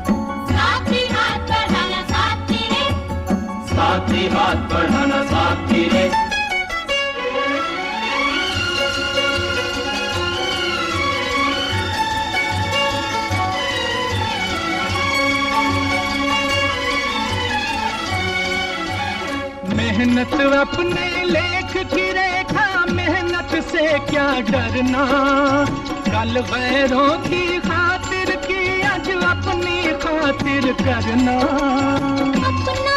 साथी हाथ बढ़ाना साथी रे। मेहनत अपने लेख की रेखा मेहनत से क्या डरना? कल वैरों की खातिर की आज अपनी खातिर करना? अपना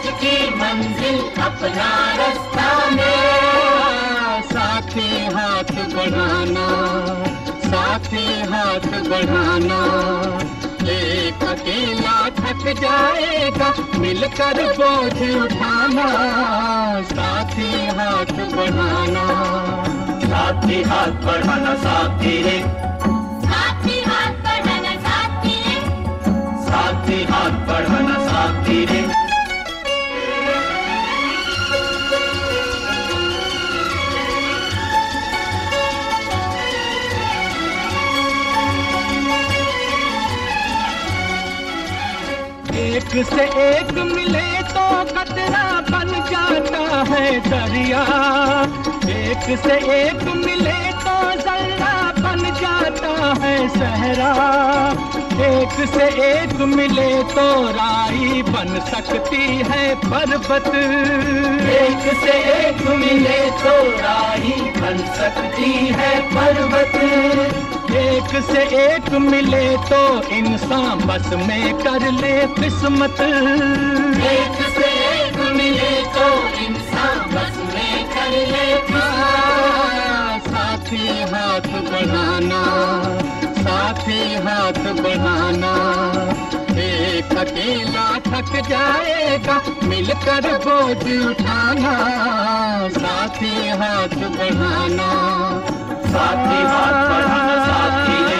मंजिल सच की मंजिल अपना रास्ता में साथी हाथ बढ़ाना साथी हाथ बढ़ाना। एक अकेला थक जाएगा मिलकर बोझ उठाना। साथी हाथ बढ़ाना। साथी हाथ बढ़ाना साथी रे। साथी हाथ बढ़ाना साथी रे। एक से एक मिले तो कतरा बन जाता है दरिया। एक से एक मिले तो जल्ला बन जाता है सहरा। एक से एक मिले तो राई बन सकती है पर्वत। एक से एक मिले तो राई बन सकती है पर्वत। एक से एक मिले तो इंसान बस में कर ले किस्मत। एक से एक मिले तो इंसान बस में कर ले साथी हाथ बढ़ाना साथी हाथ बढ़ाना। एक अकेला थक जाएगा मिलकर बोझ उठाना। साथी हाथ बढ़ाना। साथी हाथ बढ़ाना साथी रे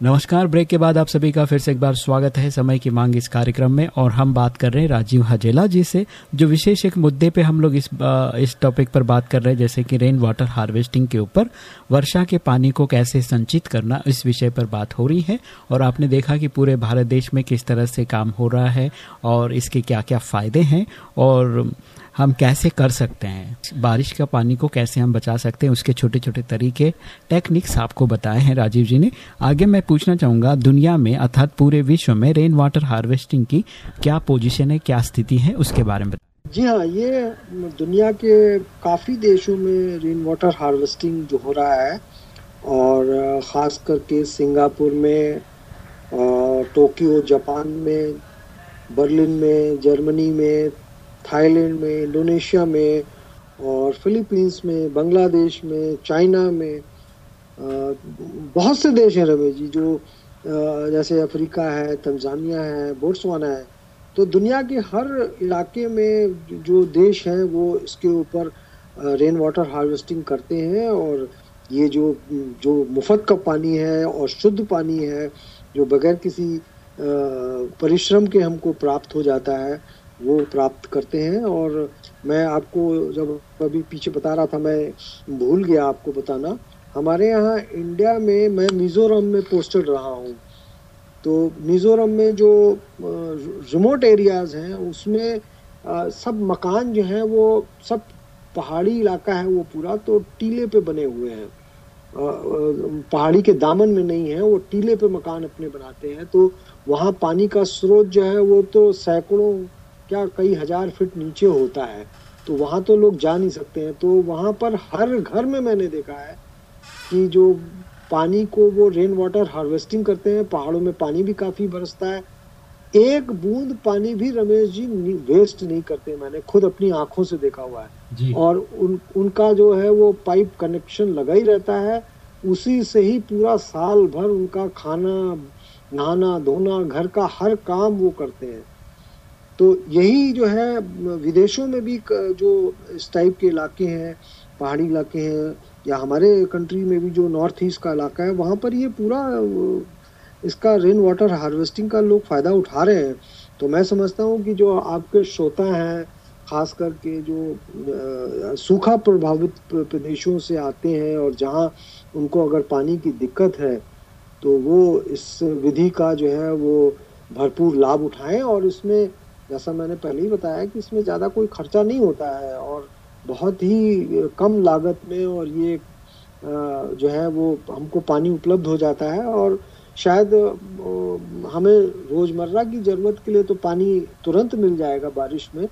नमस्कार, ब्रेक के बाद आप सभी का फिर से एक बार स्वागत है समय की मांग इस कार्यक्रम में और हम बात कर रहे हैं राजीव हजेला जी से, जो विशेष एक मुद्दे पे हम लोग इस इस टॉपिक पर बात कर रहे हैं, जैसे कि रेन वाटर हार्वेस्टिंग के ऊपर, वर्षा के पानी को कैसे संचित करना, इस विषय पर बात हो रही है और आपने देखा कि पूरे भारत देश में किस तरह से काम हो रहा है और इसके क्या क्या फ़ायदे हैं और हम कैसे कर सकते हैं? बारिश का पानी को कैसे हम बचा सकते हैं? उसके छोटे छोटे तरीके टेक्निक्स आपको बताए हैं राजीव जी ने। आगे मैं पूछना चाहूँगा, दुनिया में अर्थात पूरे विश्व में रेन वाटर हार्वेस्टिंग की क्या पोजिशन है, क्या स्थिति है, उसके बारे में। जी हाँ ये दुनिया के काफ़ी देशों में रेन वाटर हार्वेस्टिंग जो हो रहा है और ख़ास करके सिंगापुर में टोक्यो, जापान में, बर्लिन में, जर्मनी में थाईलैंड में, इंडोनेशिया में और फिलीपींस में, बांग्लादेश में, चाइना में बहुत से देश हैं रमेश जी जो जैसे अफ्रीका है, तंजानिया है बोट्सवाना है। तो दुनिया के हर इलाके में जो देश हैं वो इसके ऊपर रेन वाटर हार्वेस्टिंग करते हैं और ये जो जो मुफ़्त का पानी है और शुद्ध पानी है, जो बगैर किसी परिश्रम के हमको प्राप्त हो जाता है वो प्राप्त करते हैं और मैं आपको जब अभी पीछे बता रहा था, मैं भूल गया आपको बताना। हमारे यहाँ इंडिया में मैं मिजोरम में पोस्टेड रहा हूँ। तो मिजोरम में जो रिमोट एरियाज़ हैं, उसमें सब मकान जो हैं, वो सब पहाड़ी इलाका है वो पूरा तो टीले पे बने हुए हैं। पहाड़ी के दामन में नहीं है, वो टीले पे मकान अपने बनाते हैं। तो वहाँ पानी का स्रोत जो है, वो तो सैकड़ों क्या कई हज़ार फीट नीचे होता है तो वहाँ तो लोग जा नहीं सकते हैं। तो वहाँ पर हर घर में मैंने देखा है कि जो पानी को वो रेन वाटर हार्वेस्टिंग करते हैं पहाड़ों में पानी भी काफ़ी बरसता है। एक बूंद पानी भी रमेश जी वेस्ट नहीं करते मैंने खुद अपनी आँखों से देखा हुआ है। और उन उनका जो है वो पाइप कनेक्शन लगा ही रहता है उसी से ही पूरा साल भर उनका खाना नहाना धोना घर का हर काम वो करते हैं। तो यही जो है, विदेशों में भी जो इस टाइप के इलाके हैं, पहाड़ी इलाके हैं, या हमारे कंट्री में भी जो नॉर्थ ईस्ट का इलाका है, वहाँ पर ये पूरा, इसका रेन वाटर हार्वेस्टिंग का लोग फ़ायदा उठा रहे हैं। तो मैं समझता हूँ कि जो आपके श्रोता हैं, खास करके जो सूखा प्रभावित प्रदेशों से आते हैं और जहाँ उनको अगर पानी की दिक्कत है तो वो इस विधि का जो है, वो भरपूर लाभ उठाएँ और इसमें जैसा मैंने पहले ही बताया कि इसमें ज़्यादा कोई खर्चा नहीं होता है और बहुत ही कम लागत में और ये जो है वो हमको पानी उपलब्ध हो जाता है और शायद हमें रोज़मर्रा की ज़रूरत के लिए तो पानी तुरंत मिल जाएगा बारिश में,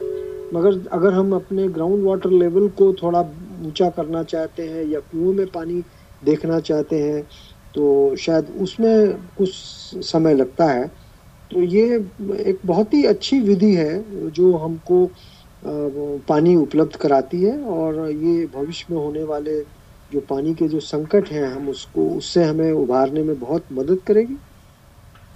मगर अगर हम अपने ग्राउंड वाटर लेवल को थोड़ा ऊँचा करना चाहते हैं या कुओं में पानी देखना चाहते हैं तो शायद उसमें कुछ समय लगता है। तो ये एक बहुत ही अच्छी विधि है जो हमको पानी उपलब्ध कराती है और ये भविष्य में होने वाले जो पानी के जो संकट हैं हम उसको, उससे हमें उभारने में बहुत मदद करेगी।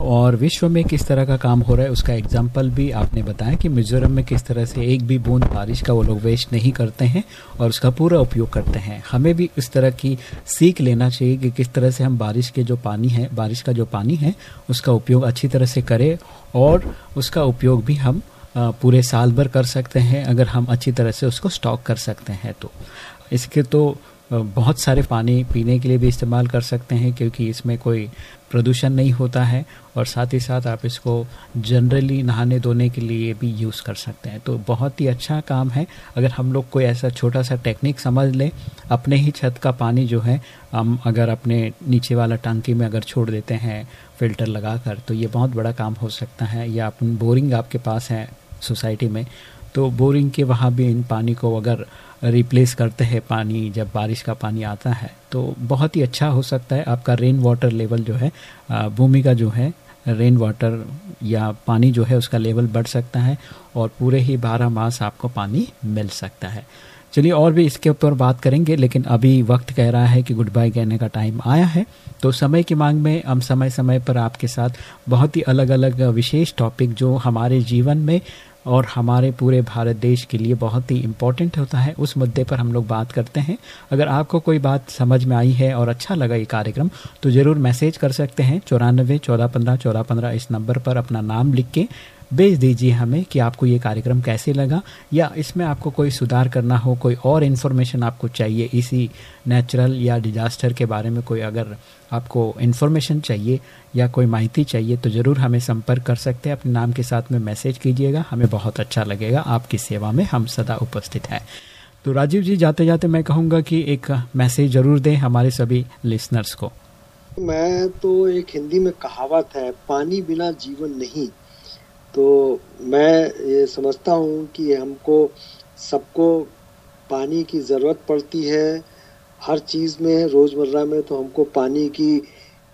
और विश्व में किस तरह का काम हो रहा है, उसका एग्ज़ाम्पल भी आपने बताया कि मिजोरम में किस तरह से एक भी बूंद बारिश का वो लोग वेस्ट नहीं करते हैं और उसका पूरा उपयोग करते हैं। हमें भी इस तरह की सीख लेना चाहिए कि किस तरह से हम बारिश के जो पानी है, बारिश का जो पानी है, उसका उपयोग अच्छी तरह से करें और उसका उपयोग भी हम पूरे साल भर कर सकते हैं, अगर हम अच्छी तरह से उसको स्टॉक कर सकते हैं तो। इसके तो बहुत सारे पानी पीने के लिए भी इस्तेमाल कर सकते हैं, क्योंकि इसमें कोई प्रदूषण नहीं होता है और साथ ही साथ आप इसको जनरली नहाने धोने के लिए भी यूज़ कर सकते हैं। तो बहुत ही अच्छा काम है। अगर हम लोग कोई ऐसा छोटा सा टेक्निक समझ लें, अपने ही छत का पानी जो है, हम अगर अपने नीचे वाला टंकी में अगर छोड़ देते हैं फ़िल्टर लगाकर तो ये बहुत बड़ा काम हो सकता है। या बोरिंग आपके पास है सोसाइटी में तो बोरिंग के वहाँ भी इन पानी को अगर रिप्लेस करते हैं पानी, जब बारिश का पानी आता है तो बहुत ही अच्छा हो सकता है आपका रेन वाटर लेवल जो है भूमि का जो है रेन वाटर या पानी जो है उसका लेवल बढ़ सकता है और पूरे ही बारह मास आपको पानी मिल सकता है। चलिए और भी इसके ऊपर बात करेंगे, लेकिन अभी वक्त कह रहा है कि गुड बाय कहने का टाइम आया है। तो समय की मांग में हम समय समय पर आपके साथ बहुत ही अलग अलग विशेष टॉपिक जो हमारे जीवन में और हमारे पूरे भारत देश के लिए बहुत ही इम्पोर्टेंट होता है। उस मुद्दे पर हम लोग बात करते हैं। अगर आपको कोई बात समझ में आई है और अच्छा लगा ये कार्यक्रम तो ज़रूर मैसेज कर सकते हैं चौरानबे चौदह पंद्रह चौदह पंद्रह इस नंबर पर अपना नाम लिख के भेज दीजिए हमें कि आपको ये कार्यक्रम कैसे लगा, या इसमें आपको कोई सुधार करना हो, कोई और इन्फॉर्मेशन आपको चाहिए, इसी नेचुरल या डिजास्टर के बारे में कोई अगर आपको इन्फॉर्मेशन चाहिए या कोई माहिती चाहिए तो ज़रूर हमें संपर्क कर सकते हैं। अपने नाम के साथ में मैसेज कीजिएगा। हमें बहुत अच्छा लगेगा। आपकी सेवा में हम सदा उपस्थित हैं। तो राजीव जी, जाते जाते मैं कहूँगा कि एक मैसेज ज़रूर दें हमारे सभी लिसनर्स को। मैं तो एक हिंदी में कहावत है, पानी बिना जीवन नहीं। तो मैं ये समझता हूँ कि हमको सबको पानी की ज़रूरत पड़ती है हर चीज़ में, रोज़मर्रा में तो हमको पानी की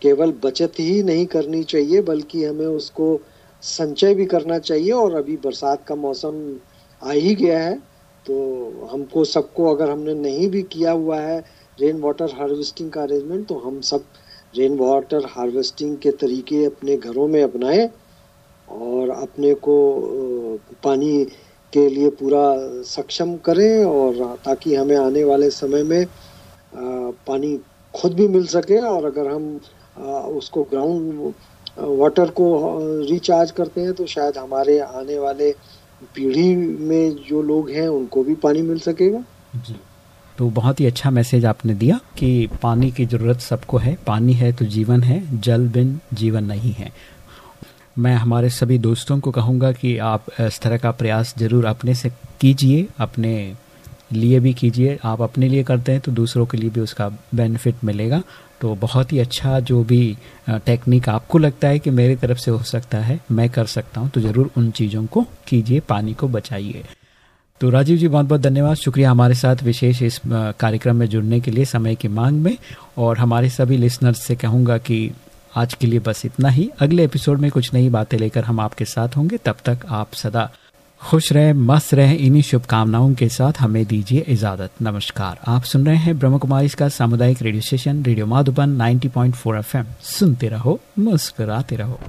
केवल बचत ही नहीं करनी चाहिए, बल्कि हमें उसको संचय भी करना चाहिए। और अभी बरसात का मौसम आ ही गया है तो हमको सबको, अगर हमने नहीं भी किया हुआ है रेन वाटर हार्वेस्टिंग का अरेंजमेंट तो हम सब रेन वाटर हार्वेस्टिंग के तरीके अपने घरों में अपनाएँ और अपने को पानी के लिए पूरा सक्षम करें और ताकि हमें आने वाले समय में पानी खुद भी मिल सके और अगर हम उसको ग्राउंड वाटर को रिचार्ज करते हैं तो शायद हमारे आने वाले पीढ़ी में जो लोग हैं, उनको भी पानी मिल सकेगा। जी। तो बहुत ही अच्छा मैसेज आपने दिया कि पानी की ज़रूरत सबको है। पानी है तो जीवन है, जल बिन जीवन नहीं है। मैं हमारे सभी दोस्तों को कहूँगा कि आप इस तरह का प्रयास ज़रूर अपने से कीजिए, अपने लिए भी कीजिए। आप अपने लिए करते हैं तो दूसरों के लिए भी उसका बेनिफिट मिलेगा। तो बहुत ही अच्छा जो भी टेक्निक आपको लगता है कि मेरी तरफ़ से हो सकता है, मैं कर सकता हूँ तो ज़रूर उन चीज़ों को कीजिए, पानी को बचाइए। तो राजीव जी बहुत बहुत धन्यवाद। शुक्रिया हमारे साथ विशेष इस कार्यक्रम में जुड़ने के लिए समय की मांग में। और हमारे सभी लिसनर्स से कहूँगा कि आज के लिए बस इतना ही। अगले एपिसोड में कुछ नई बातें लेकर हम आपके साथ होंगे। तब तक आप सदा खुश रहें, मस्त रहें, इन्हीं शुभकामनाओं के साथ हमें दीजिए इजाज़त। नमस्कार। आप सुन रहे हैं ब्रह्म कुमारी का सामुदायिक radio station, radio Madhuban 90.4 FM. सुनते रहो, मुस्कुराते रहो।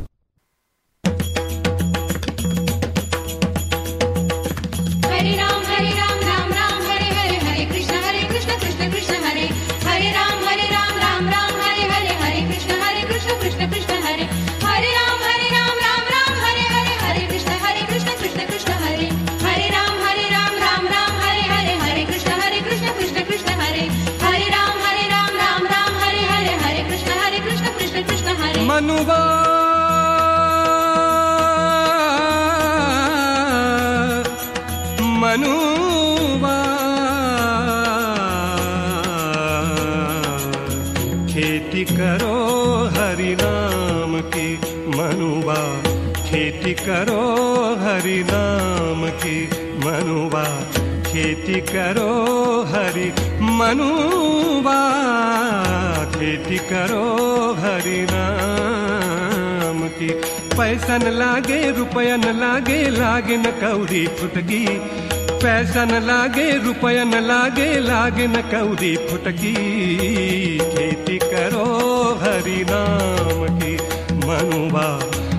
करो हरि मनुबा खेती करो हरि नाम की। पैसा न लागे, रुपया न लागे लागे न कौड़ी फुटकी। पैसा न लागे, रुपया न लागे लागे न कौड़ी फुटकी। खेती करो हरि नाम की मनुबा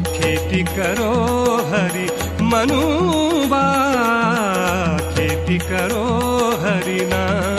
खेती करो हरि मनुबा हरिणा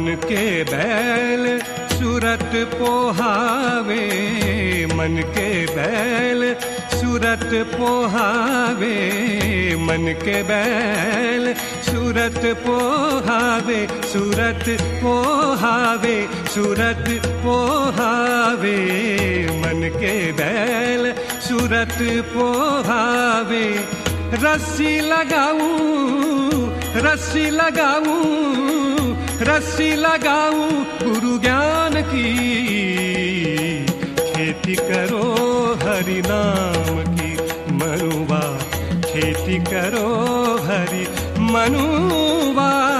मन के बैल सूरत पोहावे, मन के बैल सूरत पोहावे, मन के बैल सूरत पोहावे सूरत पोहावे सूरत पोहावे, मन के बैल सूरत पोहावे। रस्सी लगाऊँ रस्सी लगाऊँ रस्सी लगाऊँ गुरु ज्ञान की। खेती करो हरि नाम की। मनुवा, खेती करो हरि मनुबा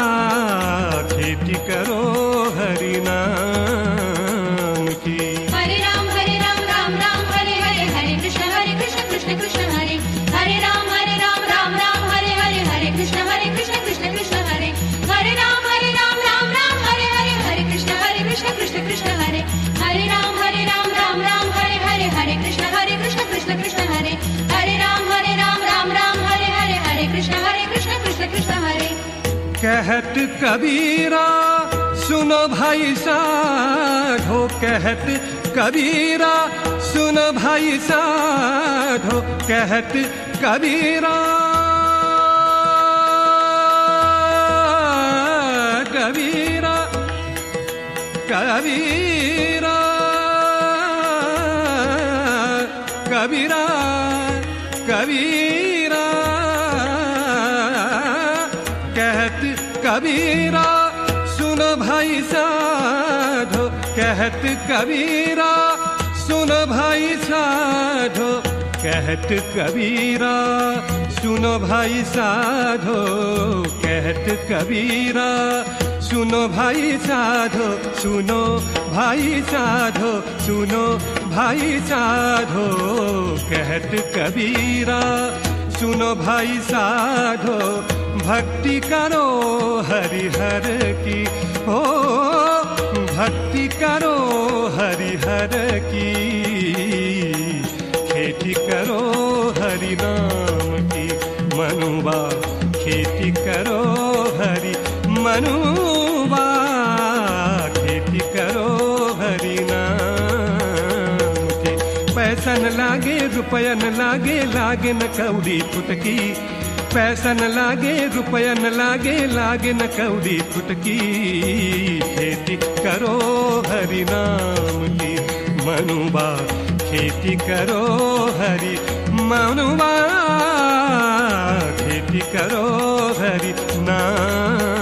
कहत कबीरा, सुनो भाई साधो कहत कबीरा, सुनो भाई साधो कहत कबीरा। कबीरा कबीरा कबीरा कबीरा। कबीरा, सुनो भाई साधो, कहत कबीरा, सुनो भाई साधो, कहत कबीरा, सुनो भाई साधो, कहत कबीरा, सुनो भाई साधो, सुनो भाई साधो, सुनो भाई साधो, कहत कबीरा, सुनो भाई साधो भक्ति करो हरिहर की। हो भक्ति करो हरिहर की। खेती करो हरि नाम की। मनुबा खेती करो हरि मनुबा खेती करो हरि लागे रुपया न लागे लागे न कौड़ी फुटकी पैसा न लागे रुपया न लागे लागे न कौड़ी फुटकी। खेती करो हरि नाम की मनुबा खेती करो हरि मनुबा खेती करो हरि नाम